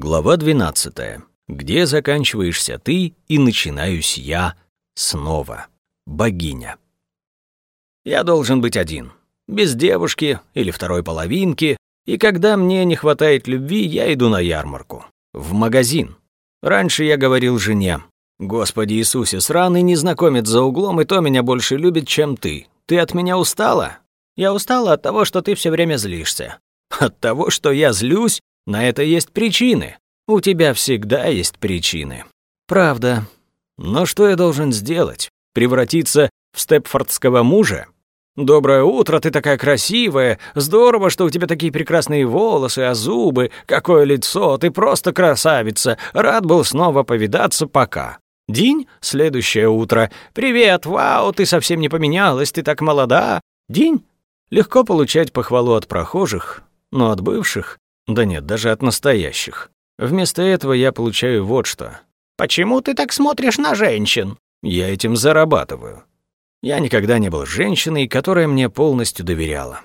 Глава 12. Где заканчиваешься ты и начинаюсь я снова. Богиня. Я должен быть один, без девушки или второй половинки, и когда мне не хватает любви, я иду на ярмарку, в магазин. Раньше я говорил жене, «Господи Иисусе, сраный незнакомец за углом, и то меня больше любит, чем ты. Ты от меня устала?» «Я устала от того, что ты все время злишься». «От того, что я злюсь? На это есть причины. У тебя всегда есть причины. Правда. Но что я должен сделать? Превратиться в степфордского мужа? Доброе утро, ты такая красивая. Здорово, что у тебя такие прекрасные волосы, а зубы, какое лицо, ты просто красавица. Рад был снова повидаться, пока. День, следующее утро. Привет, вау, ты совсем не поменялась, ты так молода. День. Легко получать похвалу от прохожих, но от бывших да нет, даже от настоящих. Вместо этого я получаю вот что. «Почему ты так смотришь на женщин?» Я этим зарабатываю. Я никогда не был женщиной, которая мне полностью доверяла.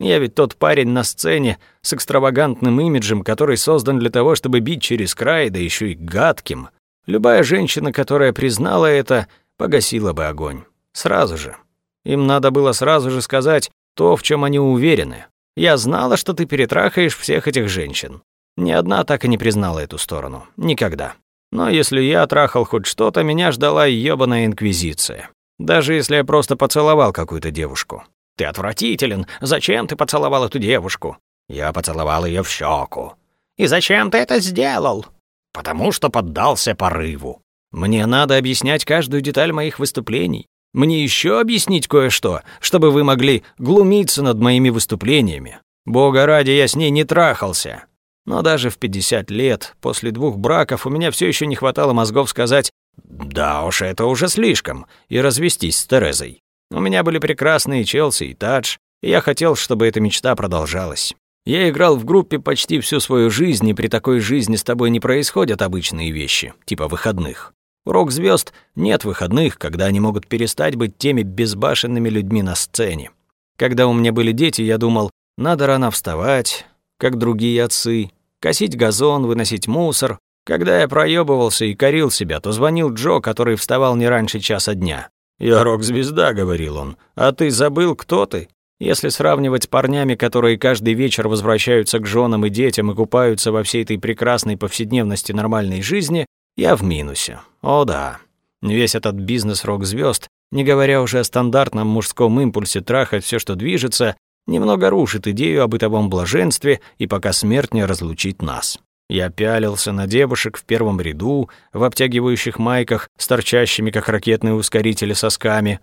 Я ведь тот парень на сцене с экстравагантным имиджем, который создан для того, чтобы бить через край, да еще и гадким. Любая женщина, которая признала это, погасила бы огонь. Сразу же. Им надо было сразу же сказать то, в чем они уверены. Я знала, что ты перетрахаешь всех этих женщин. Ни одна так и не признала эту сторону. Никогда. Но если я трахал хоть что-то, меня ждала ёбаная инквизиция. Даже если я просто поцеловал какую-то девушку. Ты отвратителен. Зачем ты поцеловал эту девушку? Я поцеловал ее в щеку. И зачем ты это сделал? Потому что поддался порыву. Мне надо объяснять каждую деталь моих выступлений. Мне еще объяснить кое-что, чтобы вы могли глумиться над моими выступлениями. Бога ради, я с ней не трахался. Но даже в 50 лет, после двух браков, у меня все еще не хватало мозгов сказать «Да уж, это уже слишком», и развестись с Терезой. У меня были прекрасные Челси и Тадж, и я хотел, чтобы эта мечта продолжалась. Я играл в группе почти всю свою жизнь, и при такой жизни с тобой не происходят обычные вещи, типа выходных. Рок-звезд нет выходных, когда они могут перестать быть теми безбашенными людьми на сцене. Когда у меня были дети, я думал, надо рано вставать, как другие отцы, косить газон, выносить мусор. Когда я проебывался и корил себя, то звонил Джо, который вставал не раньше часа дня. «Я рок-звезда», — говорил он, — «а ты забыл, кто ты?» Если сравнивать с парнями, которые каждый вечер возвращаются к женам и детям и купаются во всей этой прекрасной повседневности нормальной жизни, я в минусе. О да. Весь этот бизнес рок-звезд, не говоря уже о стандартном мужском импульсе трахать все, что движется, немного рушит идею о бытовом блаженстве и пока смерть не разлучит нас. Я пялился на девушек в первом ряду, в обтягивающих майках с торчащими, как ракетные ускорители, сосками,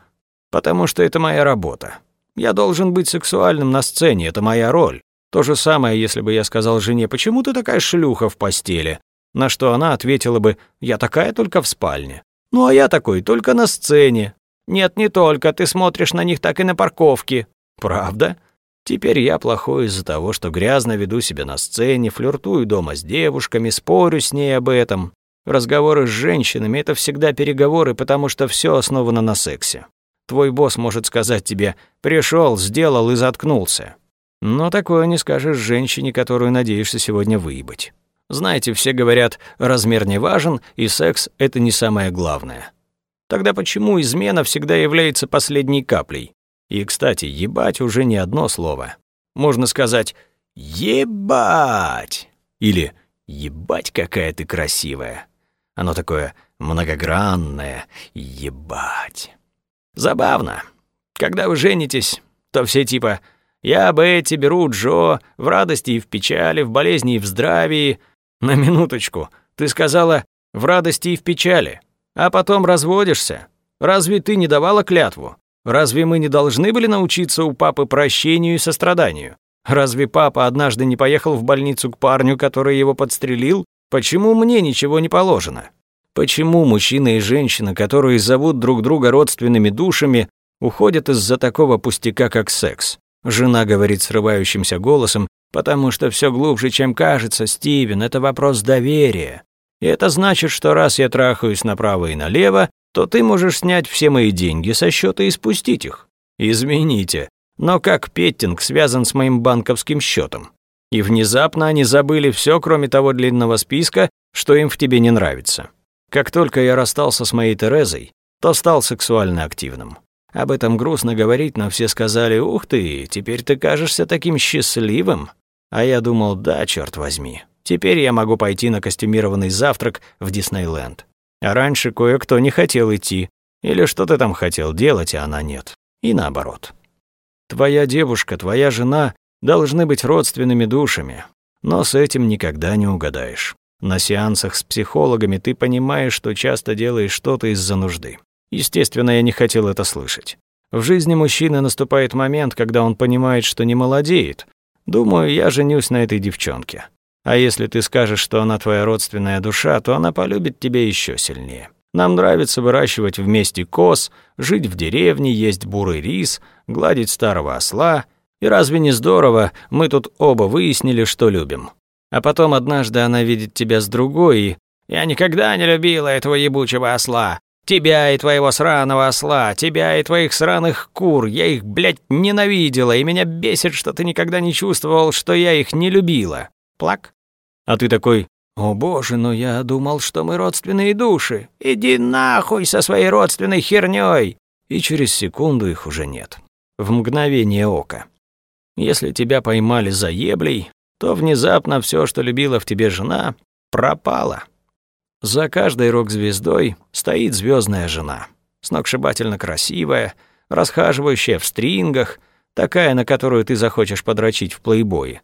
потому что это моя работа. Я должен быть сексуальным на сцене, это моя роль. То же самое, если бы я сказал жене, почему ты такая шлюха в постели? На что она ответила бы, я такая только в спальне. Ну а я такой только на сцене. Нет, не только, ты смотришь на них так и на парковке. Правда? Теперь я плохой из-за того, что грязно веду себя на сцене, флиртую дома с девушками, спорю с ней об этом. Разговоры с женщинами — это всегда переговоры, потому что все основано на сексе. Твой босс может сказать тебе «пришел, сделал и заткнулся». Но такое не скажешь женщине, которую надеешься сегодня выебать. Знаете, все говорят, размер не важен, и секс — это не самое главное. Тогда почему измена всегда является последней каплей? И, кстати, ебать уже не одно слово. Можно сказать «ебать» или «ебать, какая ты красивая». Оно такое многогранное «ебать». Забавно. Когда вы женитесь, то все типа «я Бетти, беру Джо, в радости и в печали, в болезни и в здравии», «На минуточку, ты сказала в радости и в печали, а потом разводишься. Разве ты не давала клятву? Разве мы не должны были научиться у папы прощению и состраданию? Разве папа однажды не поехал в больницу к парню, который его подстрелил? Почему мне ничего не положено? Почему мужчина и женщина, которые зовут друг друга родственными душами, уходят из-за такого пустяка, как секс? Жена говорит срывающимся голосом, Потому что все глубже, чем кажется, Стивен, это вопрос доверия. И это значит, что раз я трахаюсь направо и налево, то ты можешь снять все мои деньги со счета и спустить их. Извините, но как петтинг связан с моим банковским счетом? И внезапно они забыли все, кроме того длинного списка, что им в тебе не нравится. Как только я расстался с моей Терезой, то стал сексуально активным. Об этом грустно говорить, но все сказали, «Ух ты, теперь ты кажешься таким счастливым». А я думал, да, черт возьми, теперь я могу пойти на костюмированный завтрак в Диснейленд. А раньше кое-кто не хотел идти. Или что ты там хотел делать, а она нет. И наоборот. Твоя девушка, твоя жена должны быть родственными душами, но с этим никогда не угадаешь. На сеансах с психологами ты понимаешь, что часто делаешь что-то из-за нужды. Естественно, я не хотел это слышать. В жизни мужчины наступает момент, когда он понимает, что не молодеет. Думаю, я женюсь на этой девчонке. А если ты скажешь, что она твоя родственная душа, то она полюбит тебя еще сильнее. Нам нравится выращивать вместе коз, жить в деревне, есть бурый рис, гладить старого осла. И разве не здорово, мы тут оба выяснили, что любим. А потом однажды она видит тебя с другой и... «Я никогда не любила этого ебучего осла. Тебя и твоего сраного осла, тебя и твоих сраных кур, я их, блядь, ненавидела, и меня бесит, что ты никогда не чувствовал, что я их не любила. Плак? А ты такой, о боже, но я думал, что мы родственные души. Иди нахуй со своей родственной хернёй. И через секунду их уже нет. В мгновение ока. Если тебя поймали за еблей, то внезапно все, что любила в тебе жена, пропало. За каждой рок-звездой стоит звездная жена. Сногсшибательно красивая, расхаживающая в стрингах, такая, на которую ты захочешь подрочить в плейбое.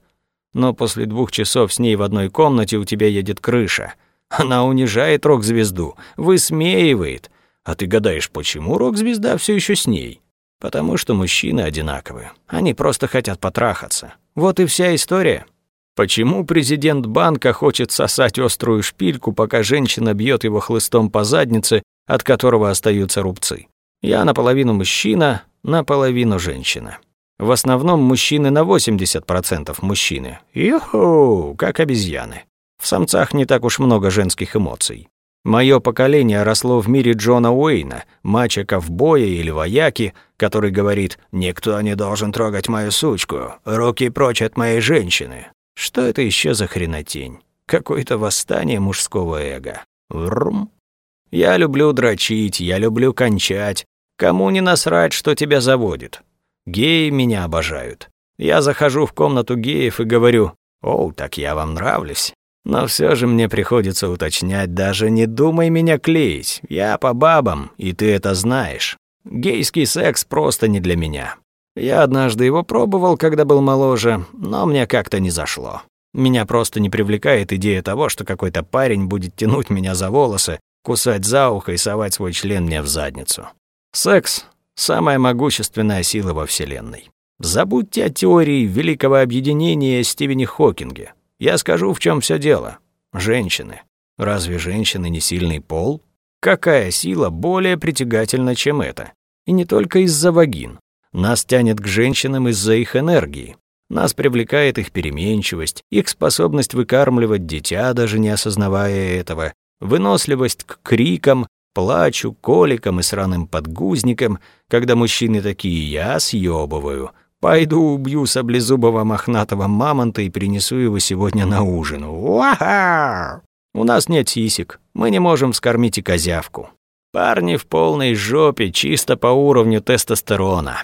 Но после двух часов с ней в одной комнате у тебя едет крыша. Она унижает рок-звезду, высмеивает. А ты гадаешь, почему рок-звезда все еще с ней? Потому что мужчины одинаковые. Они просто хотят потрахаться. Вот и вся история. Почему президент банка хочет сосать острую шпильку, пока женщина бьет его хлыстом по заднице, от которого остаются рубцы? Я наполовину мужчина, наполовину женщина. В основном мужчины на 80% мужчины. Юху, как обезьяны. В самцах не так уж много женских эмоций. Мое поколение росло в мире Джона Уэйна, мача-ковбоя или вояки, который говорит «Никто не должен трогать мою сучку, руки прочь от моей женщины». Что это еще за хренотень? Какое-то восстание мужского эго. Врум. Я люблю дрочить, я люблю кончать. Кому не насрать, что тебя заводит? Геи меня обожают. Я захожу в комнату геев и говорю, «Оу, так я вам нравлюсь». Но все же мне приходится уточнять, даже не думай меня клеить. Я по бабам, и ты это знаешь. Гейский секс просто не для меня. Я однажды его пробовал, когда был моложе, но мне как-то не зашло. Меня просто не привлекает идея того, что какой-то парень будет тянуть меня за волосы, кусать за ухо и совать свой член мне в задницу. Секс — самая могущественная сила во Вселенной. Забудьте о теории великого объединения Стивени Хокинге. Я скажу, в чем все дело. Женщины. Разве женщины не сильный пол? Какая сила более притягательна, чем это? И не только из-за вагин. Нас тянет к женщинам из-за их энергии. Нас привлекает их переменчивость, их способность выкармливать дитя, даже не осознавая этого, выносливость к крикам, плачу, коликам и сраным подгузникам, когда мужчины такие «я съёбываю», «пойду убью саблезубого мохнатого мамонта и принесу его сегодня на ужин». Уаха! У нас нет сисек, мы не можем вскормить и козявку. Парни в полной жопе чисто по уровню тестостерона.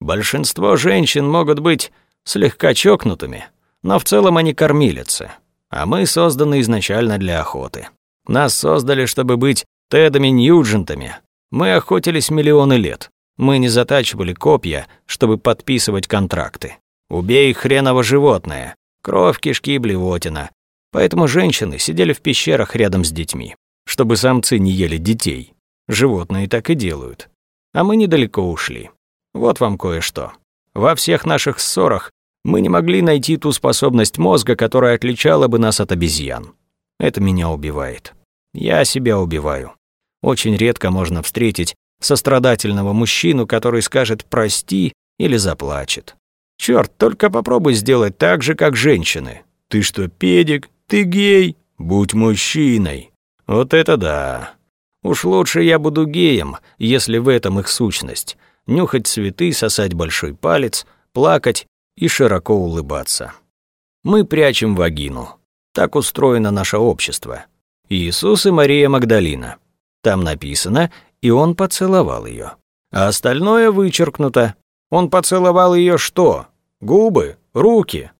Большинство женщин могут быть слегка чокнутыми, но в целом они кормилицы, а мы созданы изначально для охоты. Нас создали, чтобы быть Тедами Ньюджентами. Мы охотились миллионы лет. Мы не затачивали копья, чтобы подписывать контракты. Убей хреново животное. Кровь, кишки, блевотина. Поэтому женщины сидели в пещерах рядом с детьми, чтобы самцы не ели детей. Животные так и делают. А мы недалеко ушли. Вот вам кое-что. Во всех наших ссорах мы не могли найти ту способность мозга, которая отличала бы нас от обезьян. Это меня убивает. Я себя убиваю. Очень редко можно встретить сострадательного мужчину, который скажет «прости» или заплачет. Черт, только попробуй сделать так же, как женщины. Ты что, педик? Ты гей? Будь мужчиной. Вот это да. Уж лучше я буду геем, если в этом их сущность нюхать цветы, сосать большой палец, плакать и широко улыбаться. Мы прячем вагину. Так устроено наше общество. Иисус и Мария Магдалина. Там написано «и он поцеловал ее». А остальное вычеркнуто. Он поцеловал ее что? Губы? Руки?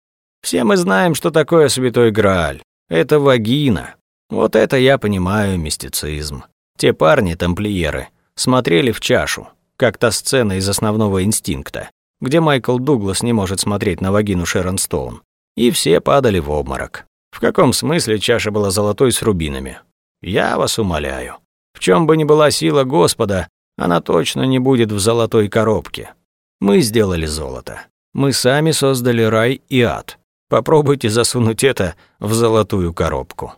Все мы знаем, что такое святой Грааль. Это вагина. Вот это я понимаю мистицизм. Те парни-тамплиеры смотрели в чашу, как та сцена из основного инстинкта, где Майкл Дуглас не может смотреть на вагину Шерон Стоун. И все падали в обморок. В каком смысле чаша была золотой с рубинами? Я вас умоляю. В чем бы ни была сила Господа, она точно не будет в золотой коробке. Мы сделали золото. Мы сами создали рай и ад. Попробуйте засунуть это в золотую коробку.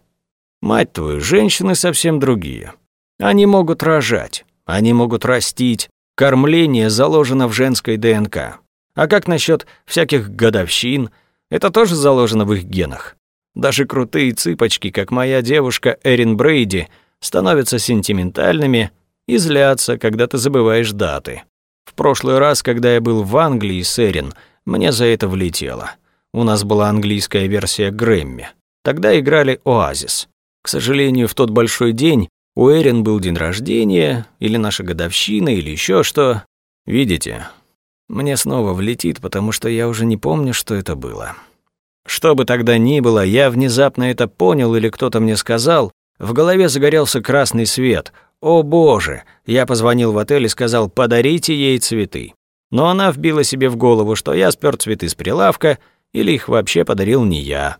Мать твою, женщины совсем другие. Они могут рожать, они могут растить. Кормление заложено в женской ДНК. А как насчет всяких годовщин? Это тоже заложено в их генах. Даже крутые цыпочки, как моя девушка Эрин Брейди, становятся сентиментальными и злятся, когда ты забываешь даты. В прошлый раз, когда я был в Англии с Эрин, мне за это влетело. У нас была английская версия Грэмми. Тогда играли «Оазис». К сожалению, в тот большой день у Эрин был день рождения, или наша годовщина, или еще что. Видите, мне снова влетит, потому что я уже не помню, что это было. Что бы тогда ни было, я внезапно это понял или кто-то мне сказал, в голове загорелся красный свет. О боже! Я позвонил в отель и сказал, подарите ей цветы. Но она вбила себе в голову, что я спер цветы с прилавка, или их вообще подарил не я.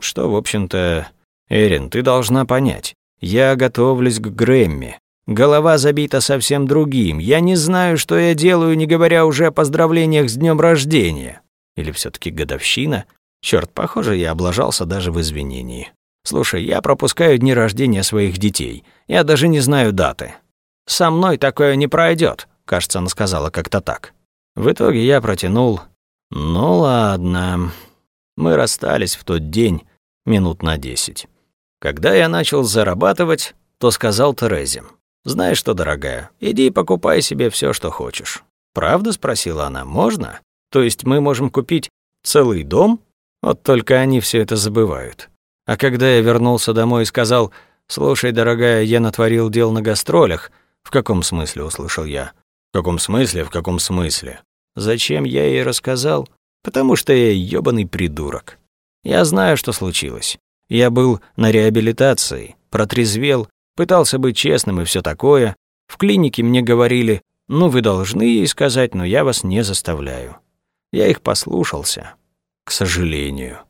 Что, в общем-то... Эрин, ты должна понять. Я готовлюсь к Грэмми. Голова забита совсем другим. Я не знаю, что я делаю, не говоря уже о поздравлениях с днем рождения. Или все таки годовщина? Черт, похоже, я облажался даже в извинении. Слушай, я пропускаю дни рождения своих детей. Я даже не знаю даты. Со мной такое не пройдет, кажется, она сказала как-то так. В итоге я протянул. Ну ладно. Мы расстались в тот день минут на десять. Когда я начал зарабатывать, то сказал Терезе. «Знаешь что, дорогая, иди покупай себе все, что хочешь». «Правда?» — спросила она. «Можно? То есть мы можем купить целый дом?» Вот только они все это забывают. А когда я вернулся домой и сказал, «Слушай, дорогая, я натворил дел на гастролях», «В каком смысле?» — услышал я. «В каком смысле? В каком смысле?» Зачем я ей рассказал? Потому что я ёбаный придурок. Я знаю, что случилось. Я был на реабилитации, протрезвел, пытался быть честным и все такое. В клинике мне говорили, ну вы должны ей сказать, но я вас не заставляю. Я их послушался к сожалению.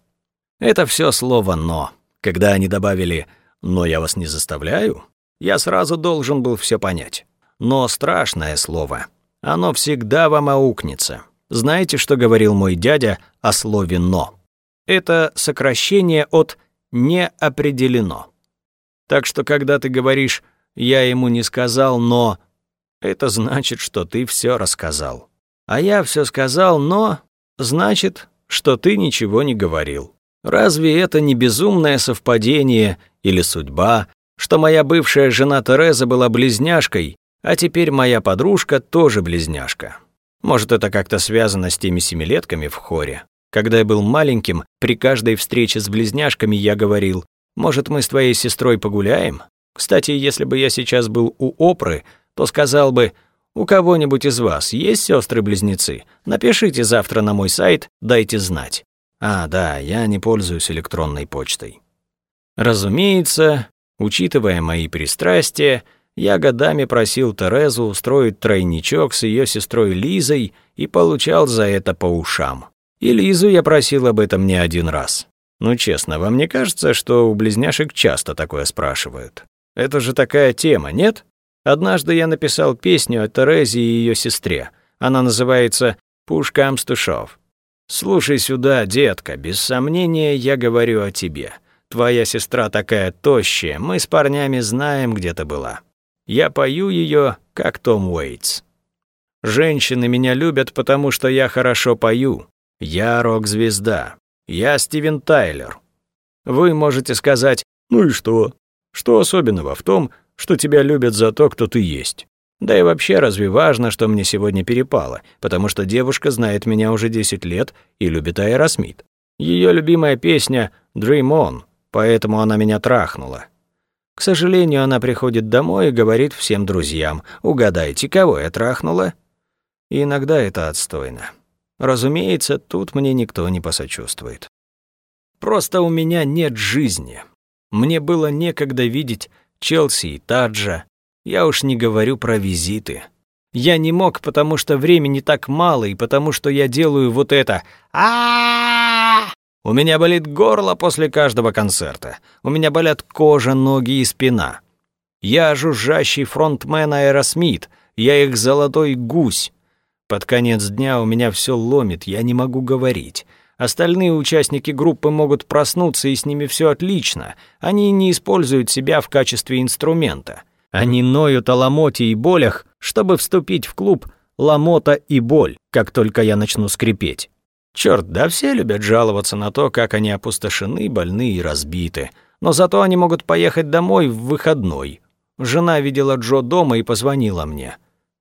Это все слово «но». Когда они добавили «но я вас не заставляю», я сразу должен был все понять. Но страшное слово. Оно всегда вам аукнется. Знаете, что говорил мой дядя о слове «но»? Это сокращение от «не определено». Так что, когда ты говоришь «я ему не сказал, но...» Это значит, что ты все рассказал. А я все сказал, но... Значит, что ты ничего не говорил. Разве это не безумное совпадение или судьба, что моя бывшая жена Тереза была близняшкой, а теперь моя подружка тоже близняшка? Может, это как-то связано с теми семилетками в хоре? Когда я был маленьким, при каждой встрече с близняшками я говорил, «Может, мы с твоей сестрой погуляем?» Кстати, если бы я сейчас был у Опры, то сказал бы, у кого-нибудь из вас есть сестры близнецы Напишите завтра на мой сайт, дайте знать. А, да, я не пользуюсь электронной почтой. Разумеется, учитывая мои пристрастия, я годами просил Терезу устроить тройничок с ее сестрой Лизой и получал за это по ушам. И Лизу я просил об этом не один раз. Ну честно, вам не кажется, что у близняшек часто такое спрашивают? Это же такая тема, нет? Однажды я написал песню о Терезе и ее сестре. Она называется «Push comes to shove». «Слушай сюда, детка, без сомнения я говорю о тебе. Твоя сестра такая тощая, мы с парнями знаем, где ты была. Я пою ее, как Том Уэйтс. Женщины меня любят, потому что я хорошо пою. Я рок-звезда. Я Стивен Тайлер. Вы можете сказать, ну и что? Что особенного в том, что тебя любят за то, кто ты есть. Да и вообще, разве важно, что мне сегодня перепало, потому что девушка знает меня уже 10 лет и любит Аэросмит. Ее любимая песня «Dream On», поэтому она меня трахнула. К сожалению, она приходит домой и говорит всем друзьям, угадайте, кого я трахнула? И иногда это отстойно. Разумеется, тут мне никто не посочувствует. Просто у меня нет жизни. Мне было некогда видеть Челси и Таджа. Я уж не говорю про визиты. Я не мог, потому что времени так мало, и потому что я делаю вот это. а У меня болит горло после каждого концерта. У меня болят кожа, ноги и спина. Я жужжащий фронтмен Аэросмит. Я их золотой гусь. Под конец дня у меня все ломит, я не могу говорить. Остальные участники группы могут проснуться, и с ними все отлично. Они не используют себя в качестве инструмента. Они ноют о ломоте и болях, чтобы вступить в клуб «Ломота и боль», как только я начну скрипеть. Черт, да все любят жаловаться на то, как они опустошены, больны и разбиты. Но зато они могут поехать домой в выходной. Жена видела Джо дома и позвонила мне.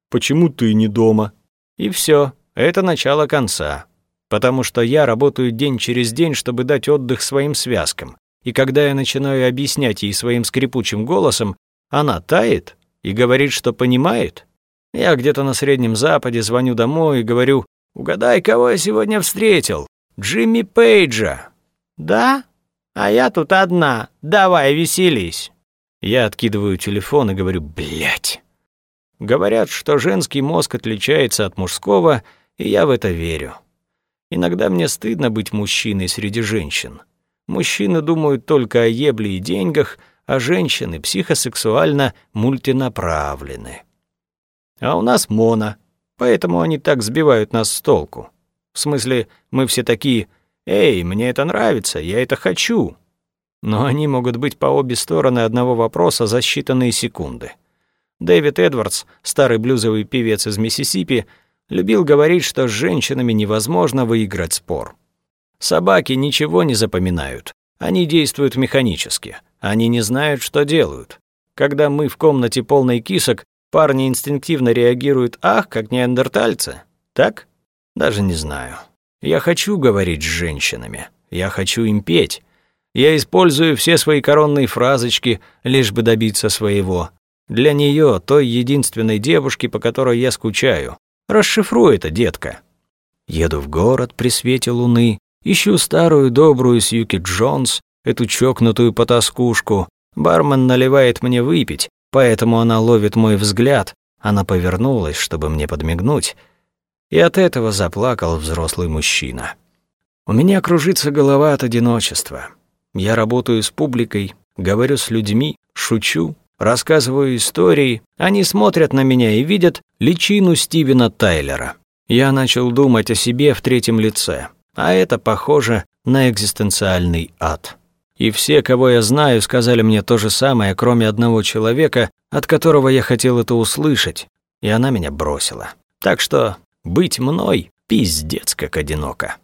«Почему ты не дома?» И все, это начало конца. Потому что я работаю день через день, чтобы дать отдых своим связкам. И когда я начинаю объяснять ей своим скрипучим голосом, она тает и говорит, что понимает. Я где-то на Среднем Западе звоню домой и говорю, «Угадай, кого я сегодня встретил? Джимми Пейджа». «Да? А я тут одна. Давай, веселись». Я откидываю телефон и говорю, «Блядь». Говорят, что женский мозг отличается от мужского, и я в это верю. Иногда мне стыдно быть мужчиной среди женщин. Мужчины думают только о ебле и деньгах, а женщины психосексуально мультинаправлены. А у нас моно, поэтому они так сбивают нас с толку. В смысле, мы все такие «Эй, мне это нравится, я это хочу». Но они могут быть по обе стороны одного вопроса за считанные секунды. Дэвид Эдвардс, старый блюзовый певец из Миссисипи, любил говорить, что с женщинами невозможно выиграть спор. Собаки ничего не запоминают. Они действуют механически. Они не знают, что делают. Когда мы в комнате полной кисок, парни инстинктивно реагируют «ах, как неандертальцы». Так? Даже не знаю. Я хочу говорить с женщинами. Я хочу им петь. Я использую все свои коронные фразочки, лишь бы добиться своего. Для нее, той единственной девушки, по которой я скучаю. Расшифруй это, детка. Еду в город при свете луны, ищу старую добрую Сьюки Джонс, эту чокнутую потаскушку. Бармен наливает мне выпить, поэтому она ловит мой взгляд. Она повернулась, чтобы мне подмигнуть. И от этого заплакал взрослый мужчина. У меня кружится голова от одиночества. Я работаю с публикой, говорю с людьми, шучу, Рассказываю истории, они смотрят на меня и видят личину Стивена Тайлера. Я начал думать о себе в третьем лице, а это похоже на экзистенциальный ад. И все, кого я знаю, сказали мне то же самое, кроме одного человека, от которого я хотел это услышать, и она меня бросила. Так что быть мной пиздец как одиноко.